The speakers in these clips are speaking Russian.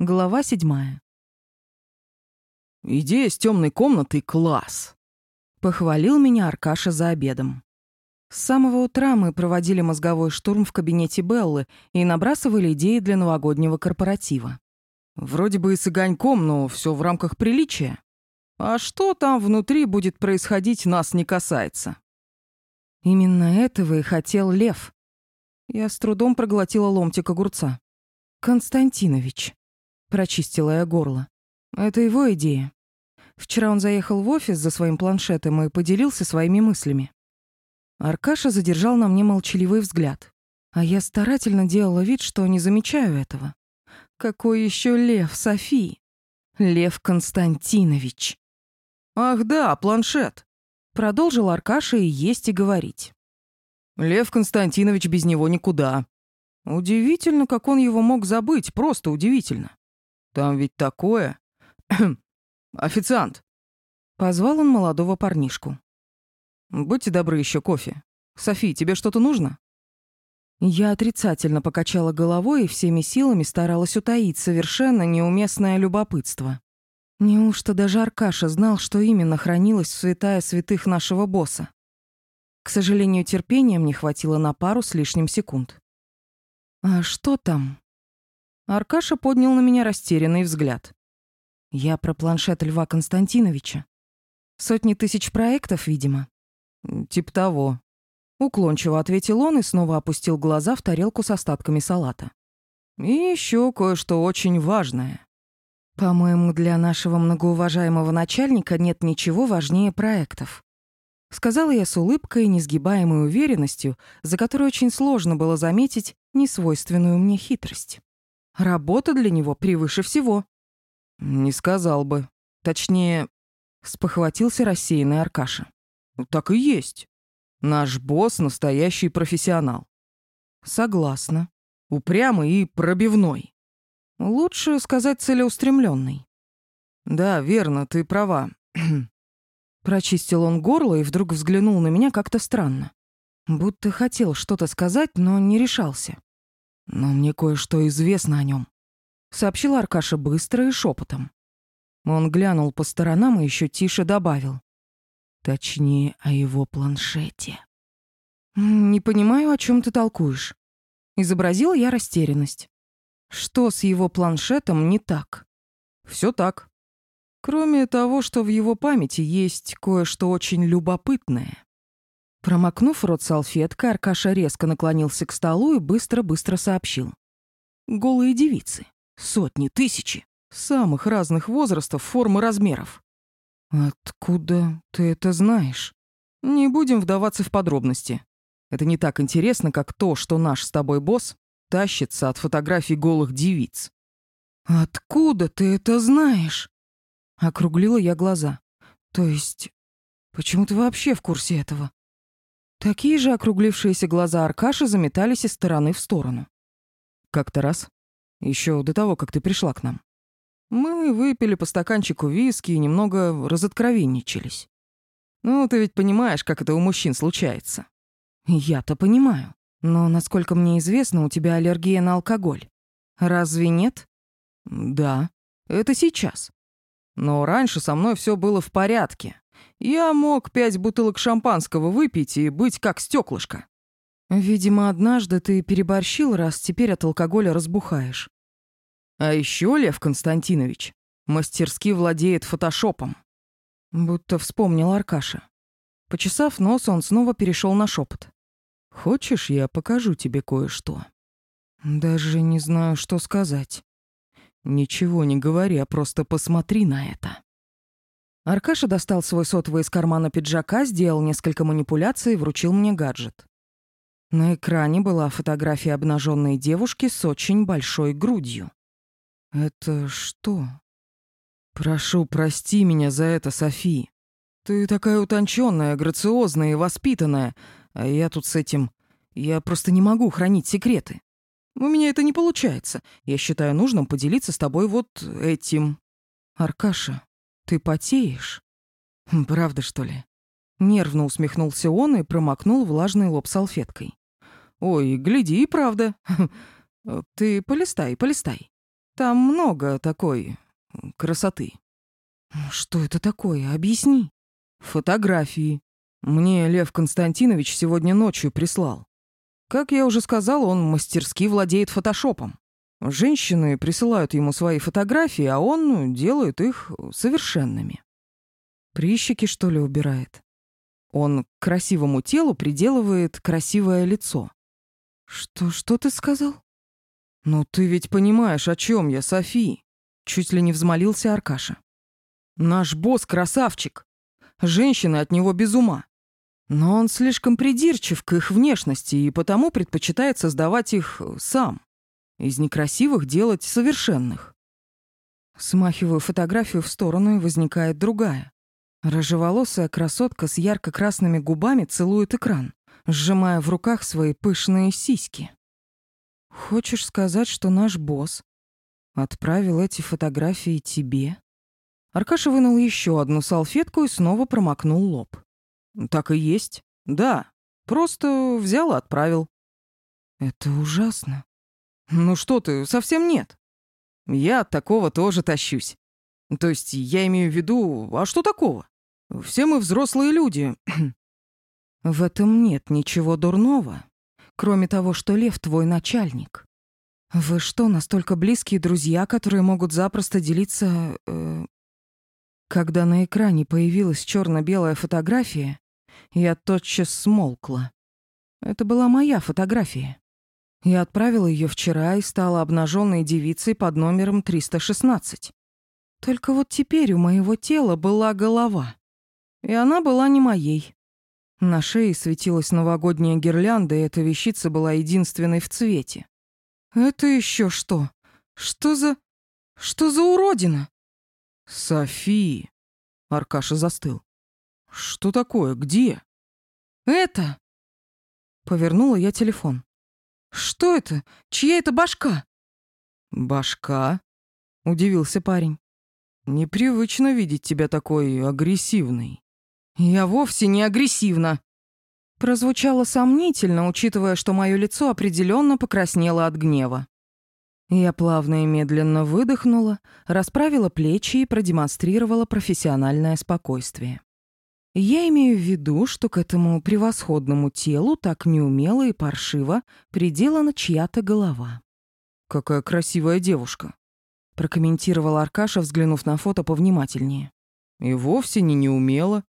Глава седьмая. «Идея с темной комнатой — класс!» Похвалил меня Аркаша за обедом. С самого утра мы проводили мозговой штурм в кабинете Беллы и набрасывали идеи для новогоднего корпоратива. «Вроде бы и с огоньком, но все в рамках приличия. А что там внутри будет происходить, нас не касается». Именно этого и хотел Лев. Я с трудом проглотила ломтик огурца. «Константинович», — прочистила я горло. «Это его идея. Вчера он заехал в офис за своим планшетом и поделился своими мыслями. Аркаша задержал на мне молчаливый взгляд, а я старательно делала вид, что не замечаю этого. Какой еще лев, Софи? Лев Константинович. «Ах да, планшет!» Продолжил Аркаша и есть и говорить. «Лев Константинович без него никуда. Удивительно, как он его мог забыть, просто удивительно. Там ведь такое... Официант!» Позвал он молодого парнишку. «Будьте добры, еще кофе. Софи, тебе что-то нужно?» Я отрицательно покачала головой и всеми силами старалась утаить совершенно неуместное любопытство. Неужто даже Аркаша знал, что именно хранилось в святая святых нашего босса? К сожалению, терпения мне хватило на пару с лишним секунд. «А что там?» Аркаша поднял на меня растерянный взгляд. Я про планшет Льва Константиновича. Сотни тысяч проектов, видимо. Тип того. Уклончиво ответил он и снова опустил глаза в тарелку с остатками салата. И еще кое-что очень важное. По-моему, для нашего многоуважаемого начальника нет ничего важнее проектов. Сказала я с улыбкой и несгибаемой уверенностью, за которой очень сложно было заметить несвойственную мне хитрость. Работа для него превыше всего. «Не сказал бы. Точнее...» — спохватился рассеянный Аркаша. «Так и есть. Наш босс — настоящий профессионал». «Согласна. Упрямый и пробивной. Лучше сказать целеустремленный. «Да, верно, ты права». Прочистил он горло и вдруг взглянул на меня как-то странно. Будто хотел что-то сказать, но не решался. «Но мне кое-что известно о нем сообщил Аркаша быстро и шепотом. Он глянул по сторонам и еще тише добавил. Точнее, о его планшете. «Не понимаю, о чем ты толкуешь». Изобразил я растерянность. Что с его планшетом не так? Все так. Кроме того, что в его памяти есть кое-что очень любопытное. Промокнув рот салфеткой, Аркаша резко наклонился к столу и быстро-быстро сообщил. «Голые девицы. Сотни, тысячи. Самых разных возрастов, форм и размеров. Откуда ты это знаешь? Не будем вдаваться в подробности. Это не так интересно, как то, что наш с тобой босс тащится от фотографий голых девиц. Откуда ты это знаешь? Округлила я глаза. То есть, почему ты вообще в курсе этого? Такие же округлившиеся глаза Аркаши заметались из стороны в сторону. Как-то раз еще до того, как ты пришла к нам. Мы выпили по стаканчику виски и немного разоткровенничались. Ну, ты ведь понимаешь, как это у мужчин случается. Я-то понимаю. Но, насколько мне известно, у тебя аллергия на алкоголь. Разве нет? Да, это сейчас. Но раньше со мной все было в порядке. Я мог пять бутылок шампанского выпить и быть как стеклышко. Видимо, однажды ты переборщил, раз теперь от алкоголя разбухаешь. А еще Лев Константинович мастерски владеет фотошопом. Будто вспомнил Аркаша. Почесав нос, он снова перешел на шепот. Хочешь, я покажу тебе кое-что? Даже не знаю, что сказать. Ничего не говори, а просто посмотри на это. Аркаша достал свой сотовый из кармана пиджака, сделал несколько манипуляций и вручил мне гаджет. На экране была фотография обнаженной девушки с очень большой грудью. «Это что?» «Прошу, прости меня за это, Софи. Ты такая утонченная, грациозная и воспитанная, а я тут с этим... Я просто не могу хранить секреты. У меня это не получается. Я считаю нужным поделиться с тобой вот этим». «Аркаша, ты потеешь?» «Правда, что ли?» Нервно усмехнулся он и промокнул влажный лоб салфеткой. «Ой, гляди, и правда. Ты полистай, полистай». Там много такой красоты. Что это такое? Объясни. Фотографии. Мне Лев Константинович сегодня ночью прислал. Как я уже сказал, он мастерски владеет фотошопом. Женщины присылают ему свои фотографии, а он делает их совершенными. Прищики, что ли, убирает? Он к красивому телу приделывает красивое лицо. Что, что ты сказал? Ну ты ведь понимаешь, о чем я, Софи? Чуть ли не взмолился Аркаша. Наш босс красавчик. Женщины от него без ума. Но он слишком придирчив к их внешности и потому предпочитает создавать их сам. Из некрасивых делать совершенных. Смахиваю фотографию в сторону, и возникает другая. Рыжеволосая красотка с ярко-красными губами целует экран, сжимая в руках свои пышные сиськи. Хочешь сказать, что наш босс отправил эти фотографии тебе? Аркаша вынул еще одну салфетку и снова промокнул лоб. Так и есть. Да. Просто взял и отправил. Это ужасно. Ну что ты, совсем нет. Я от такого тоже тащусь. То есть я имею в виду, а что такого? Все мы взрослые люди. В этом нет ничего дурного, кроме того, что Лев твой начальник. Вы что, настолько близкие друзья, которые могут запросто делиться... Э... Когда на экране появилась черно белая фотография, я тотчас смолкла. Это была моя фотография. Я отправила ее вчера и стала обнаженной девицей под номером 316. Только вот теперь у моего тела была голова. И она была не моей. На шее светилась новогодняя гирлянда, и эта вещица была единственной в цвете. Это еще что? Что за... Что за уродина? Софи. Аркаша застыл. Что такое? Где? Это. Повернула я телефон. Что это? Чья это башка? Башка? Удивился парень. Непривычно видеть тебя такой агрессивной. Я вовсе не агрессивна. Прозвучало сомнительно, учитывая, что мое лицо определенно покраснело от гнева. Я плавно и медленно выдохнула, расправила плечи и продемонстрировала профессиональное спокойствие. Я имею в виду, что к этому превосходному телу так неумело и паршиво приделана чья-то голова. «Какая красивая девушка», — прокомментировал Аркаша, взглянув на фото повнимательнее. «И вовсе не неумело.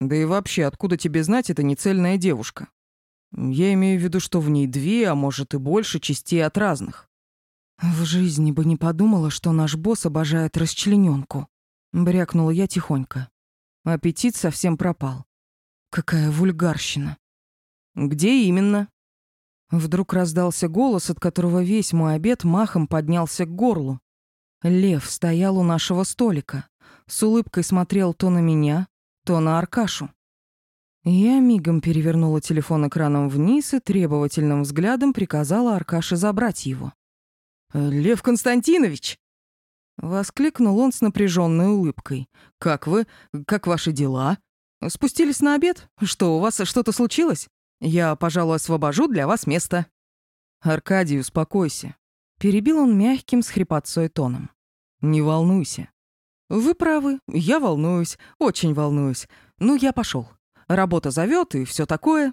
Да и вообще, откуда тебе знать, это не цельная девушка? Я имею в виду, что в ней две, а может и больше частей от разных». «В жизни бы не подумала, что наш босс обожает расчлененку», — брякнула я тихонько. Аппетит совсем пропал. Какая вульгарщина. Где именно? Вдруг раздался голос, от которого весь мой обед махом поднялся к горлу. Лев стоял у нашего столика, с улыбкой смотрел то на меня, то на Аркашу. Я мигом перевернула телефон экраном вниз и требовательным взглядом приказала Аркаше забрать его. «Лев Константинович!» Воскликнул он с напряженной улыбкой. «Как вы? Как ваши дела? Спустились на обед? Что, у вас что-то случилось? Я, пожалуй, освобожу для вас место». «Аркадий, успокойся». Перебил он мягким с хрипотцой тоном. «Не волнуйся». «Вы правы, я волнуюсь, очень волнуюсь. Ну, я пошел. Работа зовет и все такое».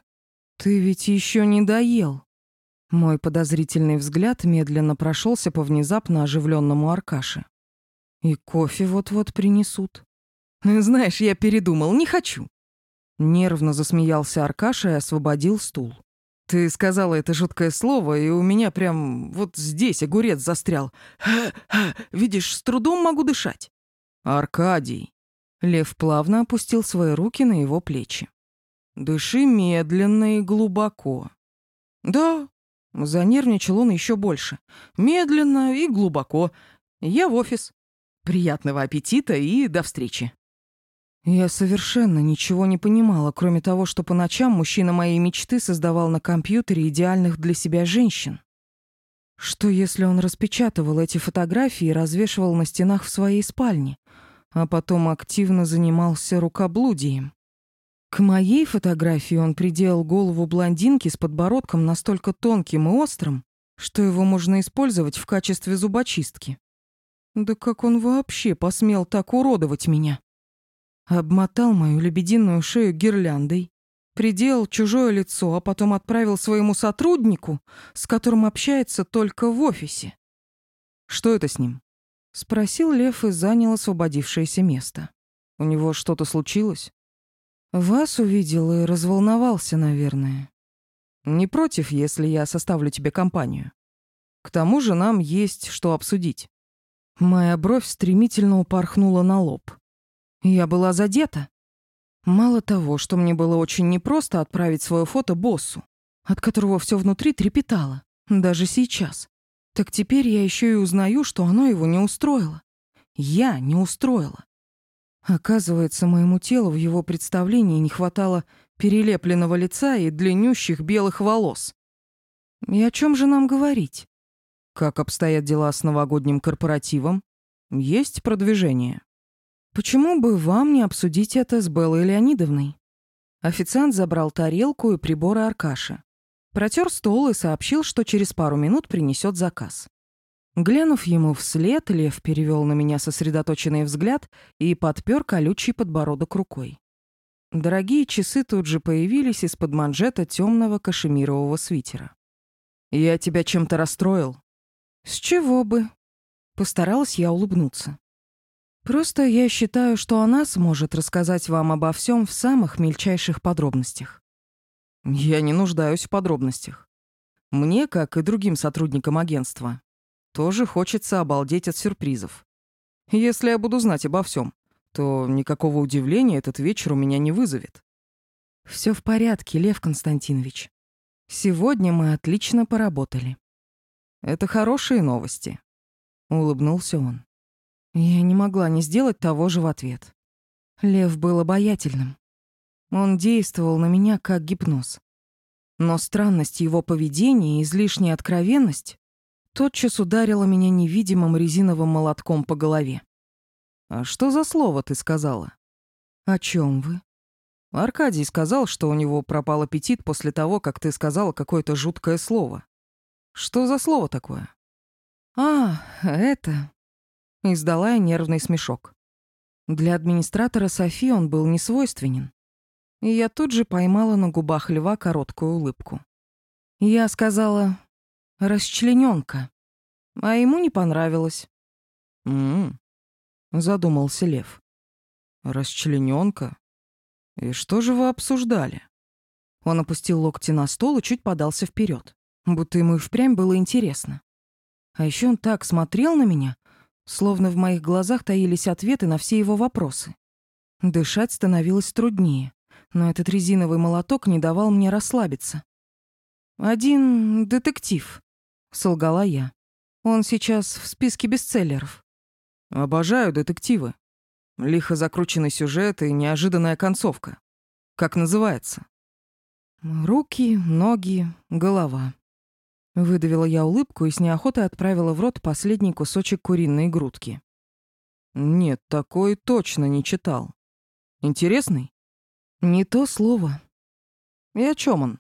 «Ты ведь еще не доел». Мой подозрительный взгляд медленно прошелся по внезапно оживленному Аркаше. И кофе вот-вот принесут. Знаешь, я передумал, не хочу. Нервно засмеялся Аркаша и освободил стул. Ты сказала это жуткое слово, и у меня прям вот здесь огурец застрял. Видишь, с трудом могу дышать. Аркадий. Лев плавно опустил свои руки на его плечи. Дыши медленно и глубоко. Да, занервничал он еще больше. Медленно и глубоко. Я в офис. Приятного аппетита и до встречи. Я совершенно ничего не понимала, кроме того, что по ночам мужчина моей мечты создавал на компьютере идеальных для себя женщин. Что если он распечатывал эти фотографии и развешивал на стенах в своей спальне, а потом активно занимался рукоблудием? К моей фотографии он приделал голову блондинки с подбородком настолько тонким и острым, что его можно использовать в качестве зубочистки. Да как он вообще посмел так уродовать меня? Обмотал мою лебединую шею гирляндой, приделал чужое лицо, а потом отправил своему сотруднику, с которым общается только в офисе. Что это с ним? Спросил Лев и занял освободившееся место. У него что-то случилось? Вас увидел и разволновался, наверное. Не против, если я составлю тебе компанию. К тому же нам есть что обсудить. Моя бровь стремительно упорхнула на лоб. Я была задета. Мало того, что мне было очень непросто отправить свое фото боссу, от которого все внутри трепетало, даже сейчас, так теперь я еще и узнаю, что оно его не устроило. Я не устроила. Оказывается, моему телу в его представлении не хватало перелепленного лица и длиннющих белых волос. И о чем же нам говорить? Как обстоят дела с новогодним корпоративом? Есть продвижение? Почему бы вам не обсудить это с Беллой Леонидовной? Официант забрал тарелку и приборы Аркаши. Протер стол и сообщил, что через пару минут принесет заказ. Глянув ему вслед, Лев перевел на меня сосредоточенный взгляд и подпер колючий подбородок рукой. Дорогие часы тут же появились из-под манжета темного кашемирового свитера. «Я тебя чем-то расстроил?» «С чего бы?» Постаралась я улыбнуться. «Просто я считаю, что она сможет рассказать вам обо всем в самых мельчайших подробностях». «Я не нуждаюсь в подробностях. Мне, как и другим сотрудникам агентства, тоже хочется обалдеть от сюрпризов. Если я буду знать обо всем, то никакого удивления этот вечер у меня не вызовет. Все в порядке, Лев Константинович. Сегодня мы отлично поработали. Это хорошие новости, улыбнулся он. Я не могла не сделать того же в ответ. Лев был обаятельным. Он действовал на меня как гипноз. Но странность его поведения и излишняя откровенность тотчас ударила меня невидимым резиновым молотком по голове. «А что за слово ты сказала?» «О чем вы?» Аркадий сказал, что у него пропал аппетит после того, как ты сказала какое-то жуткое слово. Что за слово такое? А, это... Издала я нервный смешок. Для администратора Софи он был несвойственен. И я тут же поймала на губах льва короткую улыбку. Я сказала расчлененка. А ему не понравилось. М-м. Задумался Лев. Расчлененка? И что же вы обсуждали? Он опустил локти на стол и чуть подался вперед, будто ему и впрямь было интересно. А еще он так смотрел на меня, словно в моих глазах таились ответы на все его вопросы. Дышать становилось труднее, но этот резиновый молоток не давал мне расслабиться. Один детектив солгала я. Он сейчас в списке бестселлеров. Обожаю детективы. Лихо закрученный сюжет и неожиданная концовка. Как называется? Руки, ноги, голова. Выдавила я улыбку и с неохотой отправила в рот последний кусочек куриной грудки. Нет, такой точно не читал. Интересный? Не то слово. И о чем он?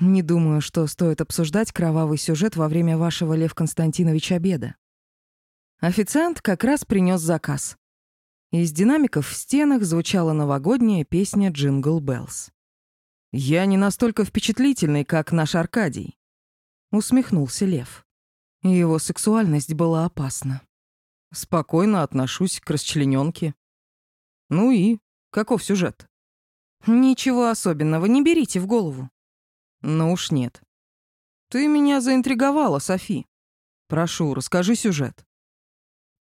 Не думаю, что стоит обсуждать кровавый сюжет во время вашего, Лев Константинович, обеда. Официант как раз принес заказ. Из динамиков в стенах звучала новогодняя песня «Jingle Bells». «Я не настолько впечатлительный, как наш Аркадий», — усмехнулся Лев. Его сексуальность была опасна. «Спокойно отношусь к расчленёнке». «Ну и? Каков сюжет?» «Ничего особенного, не берите в голову. Ну уж нет. Ты меня заинтриговала, Софи. Прошу, расскажи сюжет.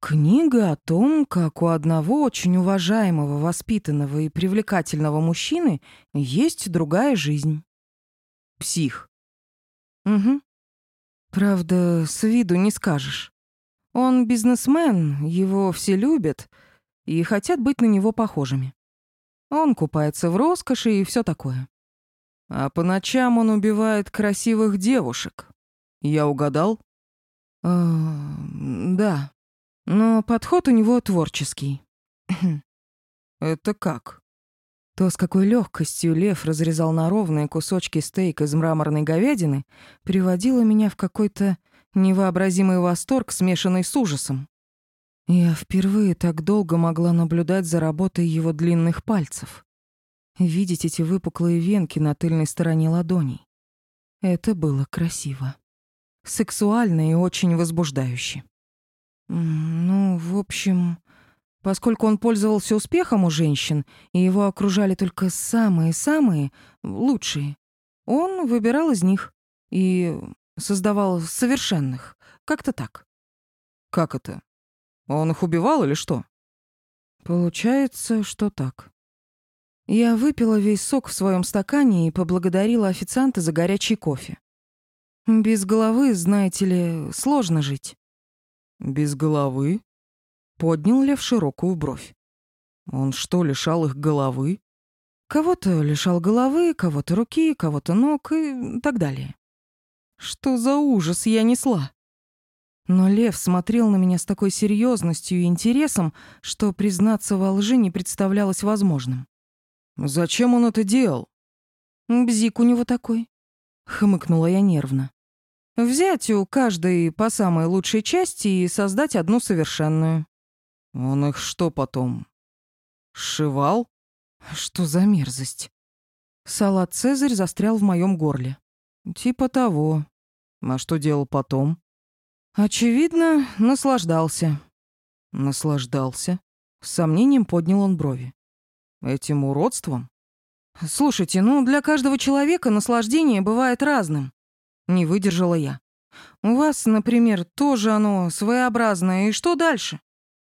Книга о том, как у одного очень уважаемого, воспитанного и привлекательного мужчины есть другая жизнь. Псих. Угу. Правда, с виду не скажешь. Он бизнесмен, его все любят и хотят быть на него похожими. Он купается в роскоши и все такое. А по ночам он убивает красивых девушек. Я угадал? Э, да. Но подход у него творческий. Это как? То, с какой легкостью лев разрезал на ровные кусочки стейк из мраморной говядины, приводило меня в какой-то невообразимый восторг, смешанный с ужасом. Я впервые так долго могла наблюдать за работой его длинных пальцев. Видеть эти выпуклые венки на тыльной стороне ладоней. Это было красиво. Сексуально и очень возбуждающе. Ну, в общем, поскольку он пользовался успехом у женщин, и его окружали только самые-самые лучшие, он выбирал из них и создавал совершенных. Как-то так. Как это? Он их убивал или что? Получается, что так. Я выпила весь сок в своем стакане и поблагодарила официанта за горячий кофе. Без головы, знаете ли, сложно жить. Без головы? Поднял Лев широкую бровь. Он что, лишал их головы? Кого-то лишал головы, кого-то руки, кого-то ног и так далее. Что за ужас я несла? Но Лев смотрел на меня с такой серьезностью и интересом, что признаться во лжи не представлялось возможным. «Зачем он это делал?» «Бзик у него такой», — хмыкнула я нервно. «Взять у каждой по самой лучшей части и создать одну совершенную». «Он их что потом? Сшивал?» Что за мерзость? Салат «Цезарь» застрял в моем горле. Типа того. А что делал потом? Очевидно, наслаждался. Наслаждался? С сомнением поднял он брови. Этим уродством? Слушайте, ну для каждого человека наслаждение бывает разным. Не выдержала я. У вас, например, тоже оно своеобразное, и что дальше?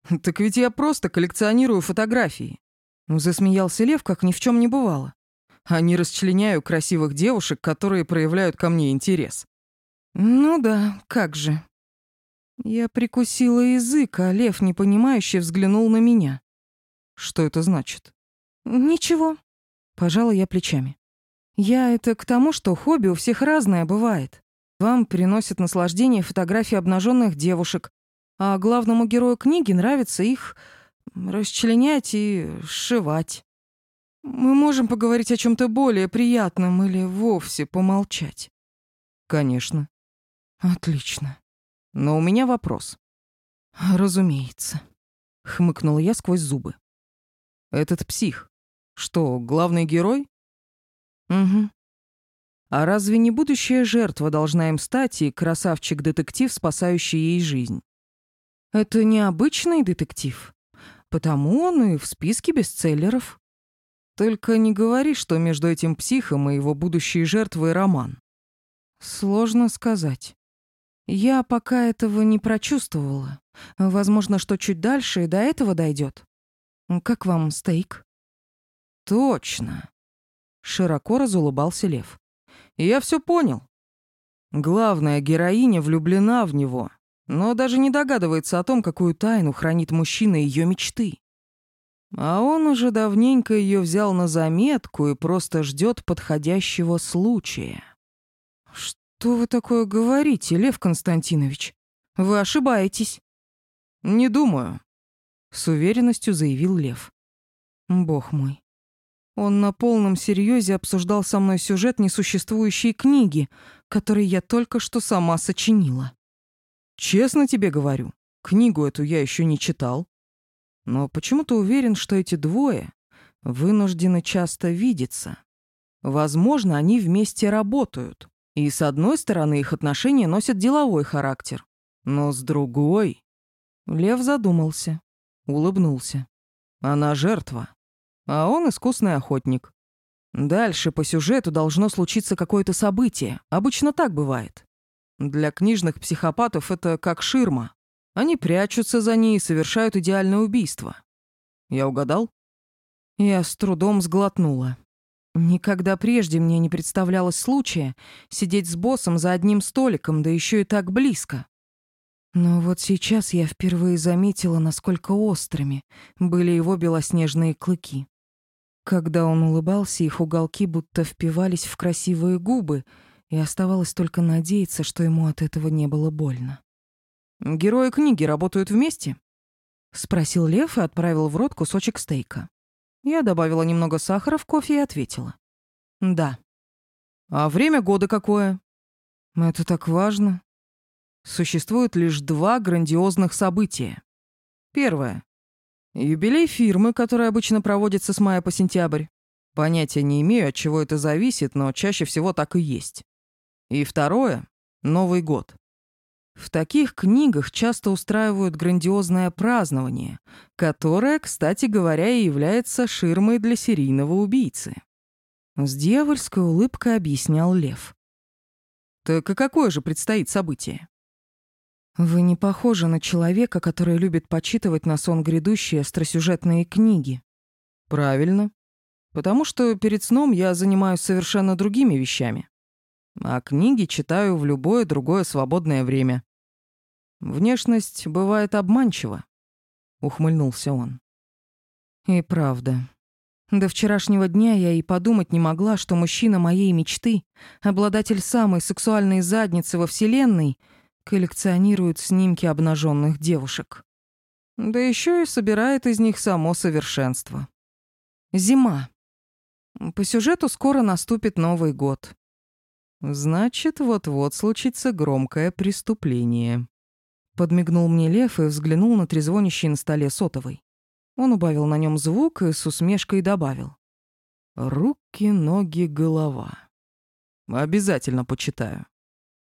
Так ведь я просто коллекционирую фотографии. Засмеялся Лев, как ни в чем не бывало. А не расчленяю красивых девушек, которые проявляют ко мне интерес. Ну да, как же. Я прикусила язык, а Лев, непонимающе, взглянул на меня. Что это значит? Ничего. Пожала я плечами. Я это к тому, что хобби у всех разное бывает. Вам приносят наслаждение фотографии обнаженных девушек, а главному герою книги нравится их расчленять и сшивать. Мы можем поговорить о чем то более приятном или вовсе помолчать. Конечно. Отлично. Но у меня вопрос. Разумеется. Хмыкнула я сквозь зубы. Этот псих. Что, главный герой? Угу. А разве не будущая жертва должна им стать и красавчик-детектив, спасающий ей жизнь? Это необычный детектив. Потому он и в списке бестселлеров. Только не говори, что между этим психом и его будущей жертвой роман. Сложно сказать. Я пока этого не прочувствовала. Возможно, что чуть дальше и до этого дойдет. Как вам стейк? Точно. Широко разулыбался Лев. Я все понял. Главная героиня влюблена в него но даже не догадывается о том, какую тайну хранит мужчина ее мечты. А он уже давненько ее взял на заметку и просто ждет подходящего случая. «Что вы такое говорите, Лев Константинович? Вы ошибаетесь». «Не думаю», — с уверенностью заявил Лев. «Бог мой. Он на полном серьезе обсуждал со мной сюжет несуществующей книги, который я только что сама сочинила. Честно тебе говорю, книгу эту я еще не читал. Но почему-то уверен, что эти двое вынуждены часто видеться. Возможно, они вместе работают. И с одной стороны, их отношения носят деловой характер. Но с другой... Лев задумался, улыбнулся. Она жертва, а он искусный охотник. Дальше по сюжету должно случиться какое-то событие. Обычно так бывает. Для книжных психопатов это как ширма. Они прячутся за ней и совершают идеальное убийство. Я угадал? Я с трудом сглотнула. Никогда прежде мне не представлялось случая сидеть с боссом за одним столиком, да еще и так близко. Но вот сейчас я впервые заметила, насколько острыми были его белоснежные клыки. Когда он улыбался, их уголки будто впивались в красивые губы, и оставалось только надеяться, что ему от этого не было больно. «Герои книги работают вместе?» — спросил Лев и отправил в рот кусочек стейка. Я добавила немного сахара в кофе и ответила. «Да». «А время года какое?» «Это так важно». Существует лишь два грандиозных события. Первое. Юбилей фирмы, который обычно проводится с мая по сентябрь. Понятия не имею, от чего это зависит, но чаще всего так и есть. И второе — Новый год. В таких книгах часто устраивают грандиозное празднование, которое, кстати говоря, и является ширмой для серийного убийцы. С дьявольской улыбкой объяснял Лев. Так а какое же предстоит событие? Вы не похожи на человека, который любит почитывать на сон грядущие остросюжетные книги. Правильно. Потому что перед сном я занимаюсь совершенно другими вещами. А книги читаю в любое другое свободное время. Внешность бывает обманчива, ухмыльнулся он. И правда. До вчерашнего дня я и подумать не могла, что мужчина моей мечты, обладатель самой сексуальной задницы во вселенной, коллекционирует снимки обнаженных девушек. Да еще и собирает из них само совершенство. Зима. По сюжету скоро наступит Новый год. Значит, вот-вот случится громкое преступление. Подмигнул мне Лев и взглянул на трезвонящий на столе сотовый. Он убавил на нем звук и с усмешкой добавил. «Руки, ноги, голова. Обязательно почитаю».